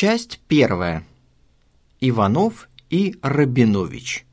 Часть первая. Иванов и Рабинович.